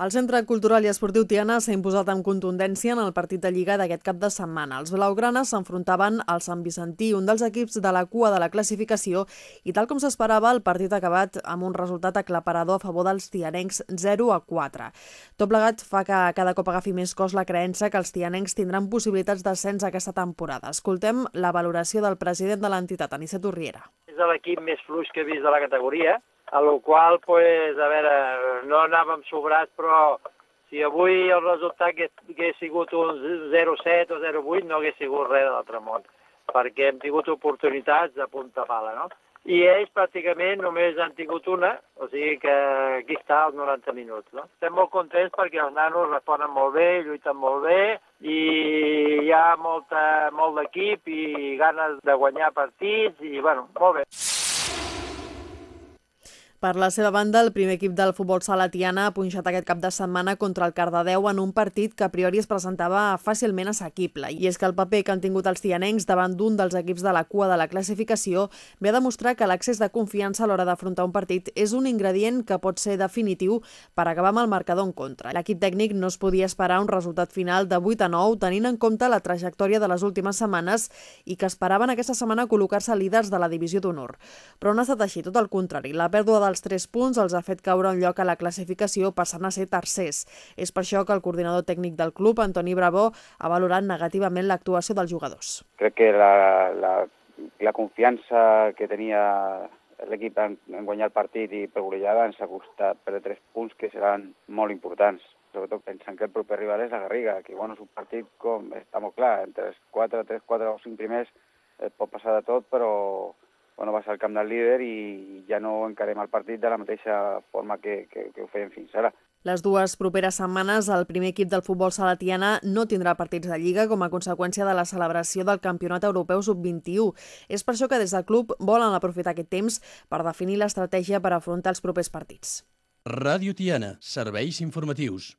El Centre Cultural i Esportiu Tiana s'ha imposat amb contundència en el partit de Lliga d'aquest cap de setmana. Els blaugranes s'enfrontaven al Sant Vicentí, un dels equips de la cua de la classificació, i tal com s'esperava, el partit ha acabat amb un resultat aclaparador a favor dels tianencs 0 a 4. Tot plegat fa que cada cop agafi més cos la creença que els tianencs tindran possibilitats d'ascens aquesta temporada. Escoltem la valoració del president de l'entitat, Anicet Urriera. És l'equip més fluix que he vist de la categoria, a la qual, pues, a veure, no anàvem sobrats, però si avui el resultat hagués, hagués sigut un 0-7 o 0-8 no hagués sigut res de l'altre món, perquè hem tingut oportunitats de punta pala, no? I ells pràcticament només han tingut una, o sigui que aquí està els 90 minuts. No? Estem molt contents perquè els nanos responen molt bé, lluiten molt bé i hi ha molta, molt d'equip i ganes de guanyar partits i, bueno, molt bé. Per la seva banda, el primer equip del futbol salatiana ha punxat aquest cap de setmana contra el Cardedeu en un partit que a priori es presentava fàcilment assequible. I és que el paper que han tingut els tianencs davant d'un dels equips de la cua de la classificació ve a demostrar que l'accés de confiança a l'hora d'afrontar un partit és un ingredient que pot ser definitiu per acabar amb el marcador en contra. L'equip tècnic no es podia esperar un resultat final de 8 a 9 tenint en compte la trajectòria de les últimes setmanes i que esperaven aquesta setmana col·locar-se líders de la divisió d'honor. Però no ha estat així, tot el contrari. La pèrdua de dels tres punts els ha fet caure un lloc a la classificació passant a ser tercers. És per això que el coordinador tècnic del club, Antoni Bravo, ha valorat negativament l'actuació dels jugadors. Crec que la, la, la confiança que tenia l'equip en, en guanyar el partit i per golejada ens ha costat per tres punts que seran molt importants sobretot pensant que el proper rival és la Garriga, que bueno, és un partit com, està molt clar, entre els 4, 3, 4 o 5 primers eh, pot passar de tot, però bueno, va ser el camp del líder i ja no encarem el partit de la mateixa forma que, que, que ho fèiem fins ara. Les dues properes setmanes, el primer equip del futbol salatiana no tindrà partits de Lliga com a conseqüència de la celebració del Campionat Europeu Sub-21. És per això que des del club volen aprofitar aquest temps per definir l'estratègia per afrontar els propers partits. Ràdio Tiana, serveis informatius.